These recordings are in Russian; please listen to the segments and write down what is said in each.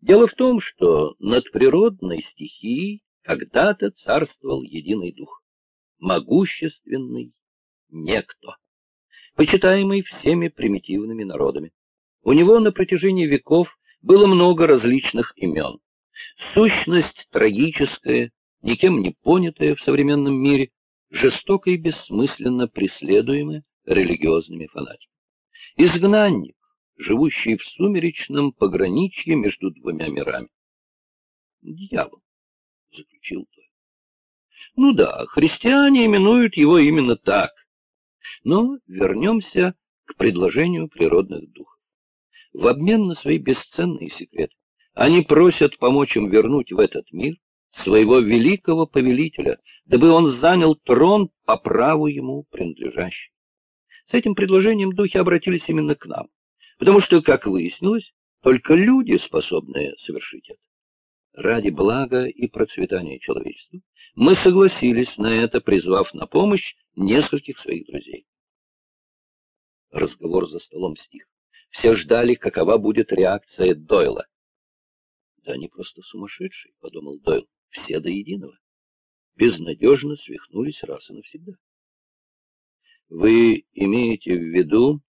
Дело в том, что над природной стихией когда-то царствовал единый дух, могущественный некто, почитаемый всеми примитивными народами. У него на протяжении веков было много различных имен. Сущность трагическая, никем не понятая в современном мире, жестоко и бессмысленно преследуемая религиозными фанатиками. Изгнанник, живущий в сумеречном пограничье между двумя мирами. Дьявол, заключил той. Ну да, христиане именуют его именно так. Но вернемся к предложению природных духов. В обмен на свои бесценные секреты они просят помочь им вернуть в этот мир своего великого повелителя, дабы он занял трон по праву ему принадлежащий. С этим предложением духи обратились именно к нам, потому что, как выяснилось, только люди способны совершить это. Ради блага и процветания человечества мы согласились на это, призвав на помощь нескольких своих друзей. Разговор за столом стих. Все ждали, какова будет реакция Дойла. «Да они просто сумасшедшие», — подумал Дойл, — «все до единого. Безнадежно свихнулись раз и навсегда». «Вы имеете в виду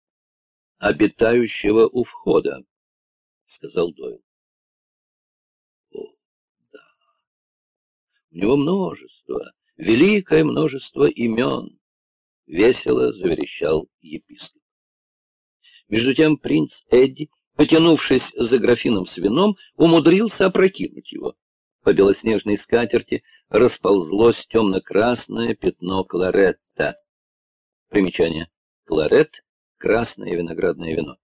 обитающего у входа», — сказал Дойл. «О, да. У него множество, великое множество имен», — весело заверещал епископ. Между тем принц Эдди, потянувшись за графином с вином, умудрился опрокинуть его. По белоснежной скатерти расползлось темно-красное пятно кларетта. Примечание. Кларет — красное виноградное вино.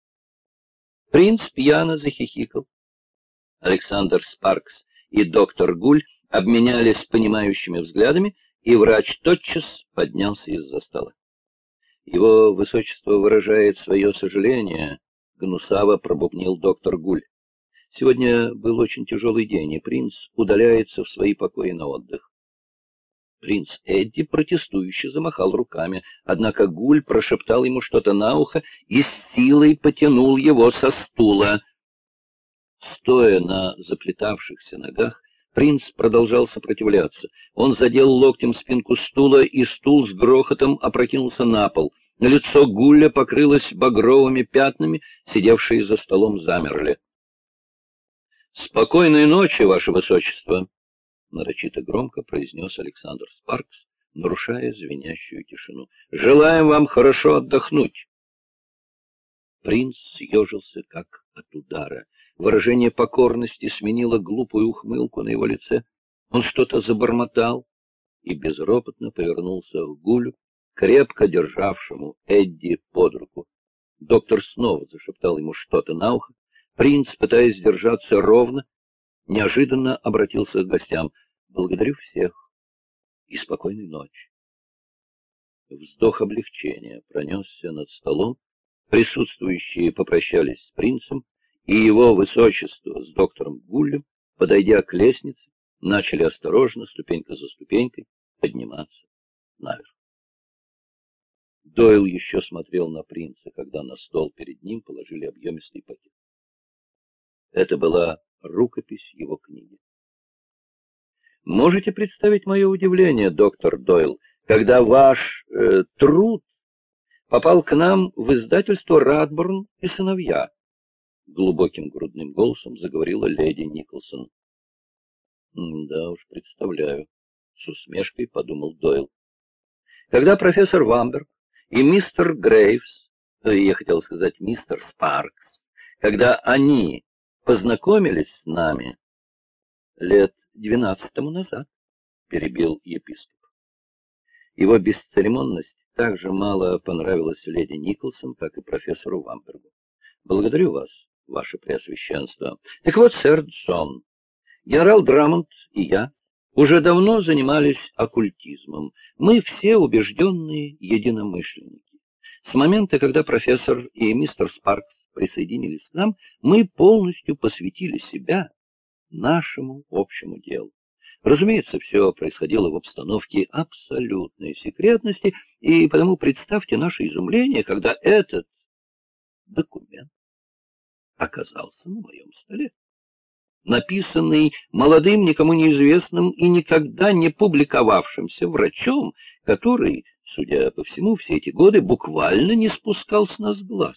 Принц пьяно захихикал. Александр Спаркс и доктор Гуль обменялись понимающими взглядами, и врач тотчас поднялся из-за стола. Его высочество выражает свое сожаление, — гнусаво пробубнил доктор Гуль. Сегодня был очень тяжелый день, и принц удаляется в свои покои на отдых. Принц Эдди протестующе замахал руками, однако Гуль прошептал ему что-то на ухо и с силой потянул его со стула. Стоя на заплетавшихся ногах, принц продолжал сопротивляться. Он задел локтем спинку стула, и стул с грохотом опрокинулся на пол. Лицо Гуля покрылось багровыми пятнами, сидевшие за столом замерли. «Спокойной ночи, ваше высочество!» — нарочито громко произнес Александр Спаркс, нарушая звенящую тишину. «Желаем вам хорошо отдохнуть!» Принц съежился, как от удара. Выражение покорности сменило глупую ухмылку на его лице. Он что-то забормотал и безропотно повернулся к Гулю, крепко державшему Эдди под руку. Доктор снова зашептал ему что-то на ухо. Принц, пытаясь держаться ровно, неожиданно обратился к гостям. «Благодарю всех и спокойной ночи». Вздох облегчения пронесся над столом. Присутствующие попрощались с принцем, и его высочество с доктором Гуллем, подойдя к лестнице, начали осторожно, ступенька за ступенькой, подниматься наверх. Дойл еще смотрел на принца, когда на стол перед ним положили объемистый пакет. Это была рукопись его книги. Можете представить мое удивление, доктор Дойл, когда ваш э, труд попал к нам в издательство «Радборн и сыновья», — глубоким грудным голосом заговорила леди Николсон. «Да уж, представляю», — с усмешкой подумал Дойл. Когда профессор Вамберг и мистер Грейвс, э, я хотел сказать мистер Спаркс, когда они познакомились с нами лет двенадцать тому назад, перебил епископ. Его бесцеремонность так же мало понравилась леди Николсон, как и профессору Вамбергу. Благодарю вас, ваше преосвященство. Так вот, сэр Джон, генерал Драмонт и я уже давно занимались оккультизмом. Мы все убежденные единомышленники. С момента, когда профессор и мистер Спаркс присоединились к нам, мы полностью посвятили себя нашему общему делу. Разумеется, все происходило в обстановке абсолютной секретности, и потому представьте наше изумление, когда этот документ оказался на моем столе. написанный молодым, никому неизвестным и никогда не публиковавшимся врачом, который, судя по всему, все эти годы буквально не спускал с нас глаз.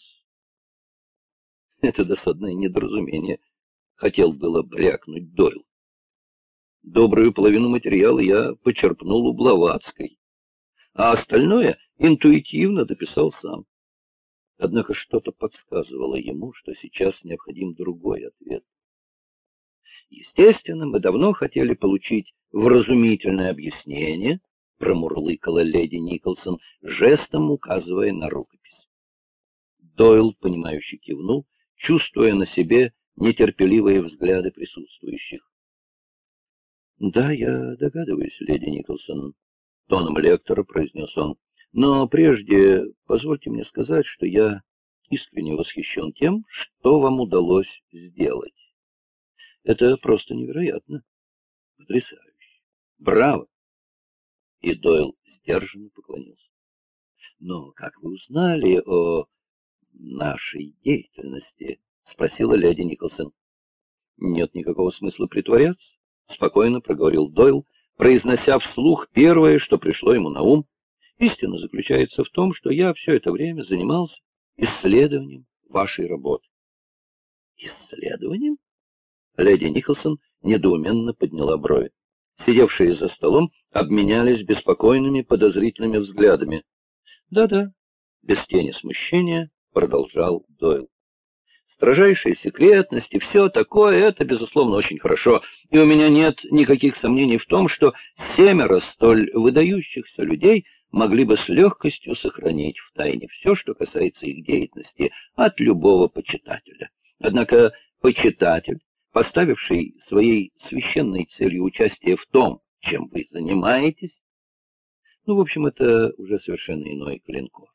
Это досадное недоразумение, хотел было брякнуть Дойл. Добрую половину материала я почерпнул у Блаватской, а остальное интуитивно дописал сам. Однако что-то подсказывало ему, что сейчас необходим другой ответ. Естественно, мы давно хотели получить вразумительное объяснение, промурлыкала леди Николсон, жестом указывая на рукопись. Дойл, понимающе кивнул, чувствуя на себе нетерпеливые взгляды присутствующих. «Да, я догадываюсь, леди Николсон», — тоном лектора произнес он. «Но прежде позвольте мне сказать, что я искренне восхищен тем, что вам удалось сделать. Это просто невероятно. Потрясающе. Браво!» И Дойл сдержанно поклонился. «Но как вы узнали о нашей деятельности?» — спросила леди Николсон. «Нет никакого смысла притворяться. — спокойно проговорил Дойл, произнося вслух первое, что пришло ему на ум. «Истина заключается в том, что я все это время занимался исследованием вашей работы». «Исследованием?» Леди Николсон недоуменно подняла брови. Сидевшие за столом обменялись беспокойными подозрительными взглядами. «Да-да», — без тени смущения продолжал Дойл строжайшая секретность и все такое, это, безусловно, очень хорошо. И у меня нет никаких сомнений в том, что семеро столь выдающихся людей могли бы с легкостью сохранить в тайне все, что касается их деятельности, от любого почитателя. Однако почитатель, поставивший своей священной целью участие в том, чем вы занимаетесь, ну, в общем, это уже совершенно иной клинкор.